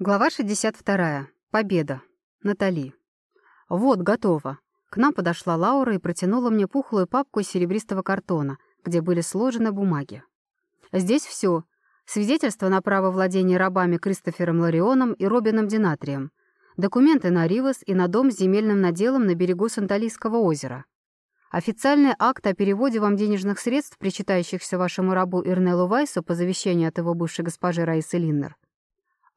Глава 62. Победа. Натали. Вот, готово. К нам подошла Лаура и протянула мне пухлую папку из серебристого картона, где были сложены бумаги. Здесь все. Свидетельство на право владения рабами Кристофером Ларионом и Робином Динатрием. Документы на Ривас и на дом с земельным наделом на берегу Санталийского озера. Официальный акт о переводе вам денежных средств, причитающихся вашему рабу Ирнелу Вайсу по завещанию от его бывшей госпожи Раисы Линнер.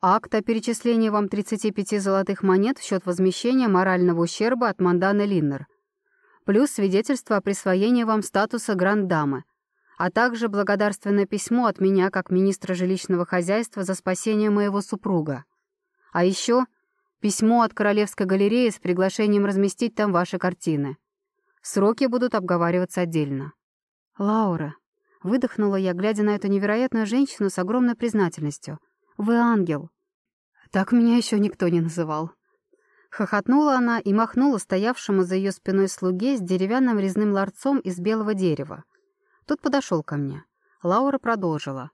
Акт о перечислении вам 35 золотых монет в счет возмещения морального ущерба от Манданы Линнер. Плюс свидетельство о присвоении вам статуса гранд-дамы, а также благодарственное письмо от меня как министра жилищного хозяйства за спасение моего супруга. А еще письмо от Королевской галереи с приглашением разместить там ваши картины. Сроки будут обговариваться отдельно. «Лаура», — выдохнула я, глядя на эту невероятную женщину с огромной признательностью — вы ангел. Так меня еще никто не называл. Хохотнула она и махнула стоявшему за ее спиной слуге с деревянным резным ларцом из белого дерева. Тот подошел ко мне. Лаура продолжила.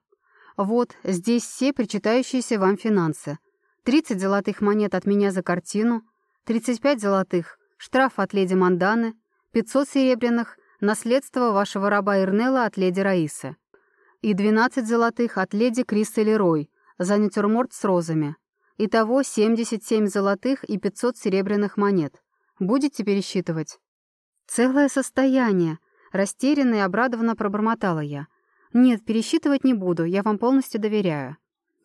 «Вот, здесь все причитающиеся вам финансы. 30 золотых монет от меня за картину, 35 золотых, штраф от леди Манданы, 500 серебряных, наследство вашего раба Ирнела от леди Раисы и 12 золотых от леди Крисы Лерой, за натюрморт с розами. Итого 77 золотых и 500 серебряных монет. Будете пересчитывать?» «Целое состояние!» Растерянно и обрадованно пробормотала я. «Нет, пересчитывать не буду, я вам полностью доверяю».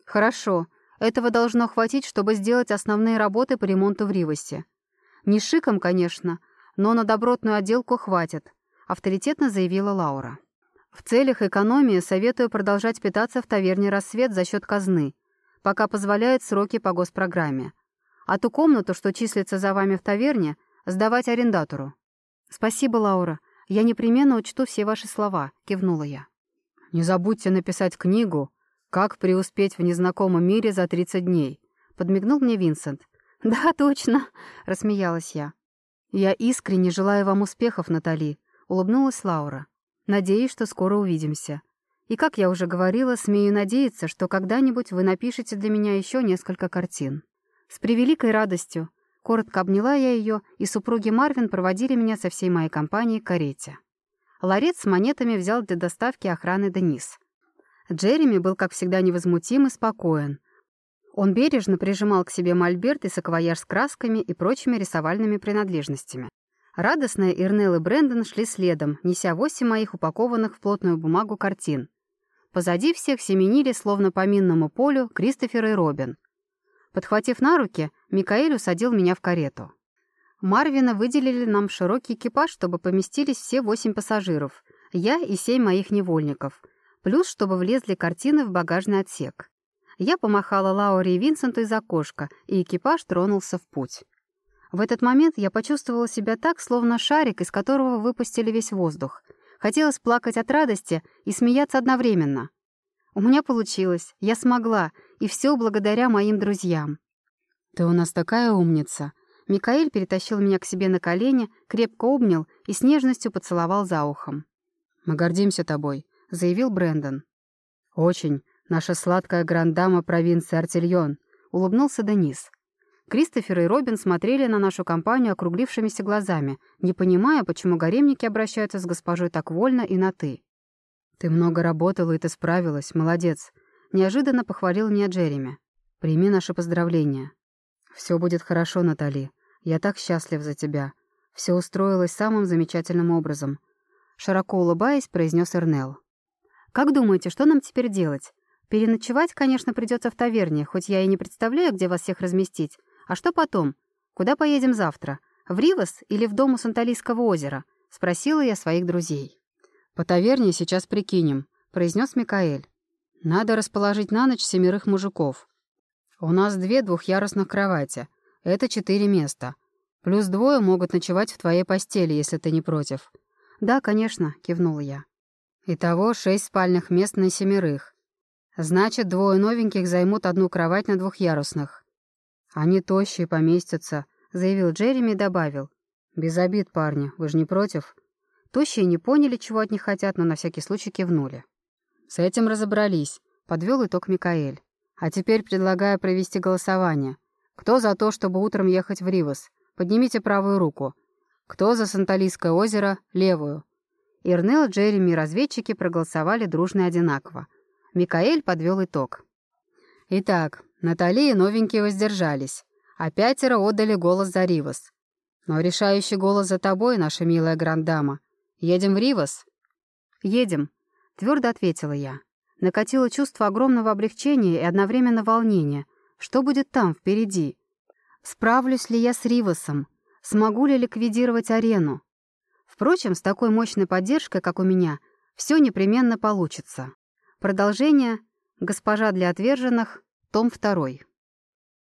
«Хорошо. Этого должно хватить, чтобы сделать основные работы по ремонту в Ривосе. Не шиком, конечно, но на добротную отделку хватит», — авторитетно заявила Лаура. В целях экономии советую продолжать питаться в таверне «Рассвет» за счет казны, пока позволяют сроки по госпрограмме. А ту комнату, что числится за вами в таверне, сдавать арендатору. «Спасибо, Лаура. Я непременно учту все ваши слова», — кивнула я. «Не забудьте написать книгу «Как преуспеть в незнакомом мире за 30 дней», — подмигнул мне Винсент. «Да, точно», — рассмеялась я. «Я искренне желаю вам успехов, Натали», — улыбнулась Лаура. Надеюсь, что скоро увидимся. И, как я уже говорила, смею надеяться, что когда-нибудь вы напишете для меня еще несколько картин. С превеликой радостью. Коротко обняла я ее, и супруги Марвин проводили меня со всей моей компанией к карете. Ларец с монетами взял для доставки охраны Денис. Джереми был, как всегда, невозмутим и спокоен. Он бережно прижимал к себе мольберт и саквояж с красками и прочими рисовальными принадлежностями. Радостная Ирнел и Брэндон шли следом, неся восемь моих упакованных в плотную бумагу картин. Позади всех семенили, словно по минному полю, Кристофер и Робин. Подхватив на руки, Микаэль усадил меня в карету. Марвина выделили нам широкий экипаж, чтобы поместились все восемь пассажиров, я и семь моих невольников, плюс чтобы влезли картины в багажный отсек. Я помахала Лауре и Винсенту из окошка, и экипаж тронулся в путь. В этот момент я почувствовала себя так, словно шарик, из которого выпустили весь воздух. Хотелось плакать от радости и смеяться одновременно. У меня получилось, я смогла, и все благодаря моим друзьям. «Ты у нас такая умница!» Микаэль перетащил меня к себе на колени, крепко обнял и с нежностью поцеловал за ухом. «Мы гордимся тобой», — заявил Брэндон. «Очень. Наша сладкая грандама провинции Артильон», — улыбнулся Денис. Кристофер и Робин смотрели на нашу компанию округлившимися глазами, не понимая, почему гаремники обращаются с госпожой так вольно и на «ты». «Ты много работала, и ты справилась. Молодец!» Неожиданно похвалил меня Джереми. «Прими наши поздравления». «Все будет хорошо, Натали. Я так счастлив за тебя. Все устроилось самым замечательным образом». Широко улыбаясь, произнес Эрнел. «Как думаете, что нам теперь делать? Переночевать, конечно, придется в таверне, хоть я и не представляю, где вас всех разместить. «А что потом? Куда поедем завтра? В Ривас или в дом у Санталийского озера?» — спросила я своих друзей. «По таверне сейчас прикинем», — произнес Микаэль. «Надо расположить на ночь семерых мужиков. У нас две двухъярусных кровати. Это четыре места. Плюс двое могут ночевать в твоей постели, если ты не против». «Да, конечно», — кивнула я. «Итого шесть спальных мест на семерых. Значит, двое новеньких займут одну кровать на двухъярусных. «Они тощие, поместятся», — заявил Джереми и добавил. «Без обид, парни, вы же не против?» Тощие не поняли, чего от них хотят, но на всякий случай кивнули. «С этим разобрались», — подвел итог Микаэль. А теперь предлагаю провести голосование. Кто за то, чтобы утром ехать в Ривас? Поднимите правую руку. Кто за Санталийское озеро? Левую. Ирнел, Джереми и разведчики проголосовали дружно и одинаково. Микаэль подвел итог. Итак, Натали и новенькие воздержались, а пятеро отдали голос за Ривас. Но решающий голос за тобой, наша милая грандама. Едем в Ривас? Едем, твердо ответила я. Накатило чувство огромного облегчения и одновременно волнения. Что будет там, впереди? Справлюсь ли я с Ривасом? Смогу ли ликвидировать арену? Впрочем, с такой мощной поддержкой, как у меня, все непременно получится. Продолжение «Госпожа для отверженных», том 2.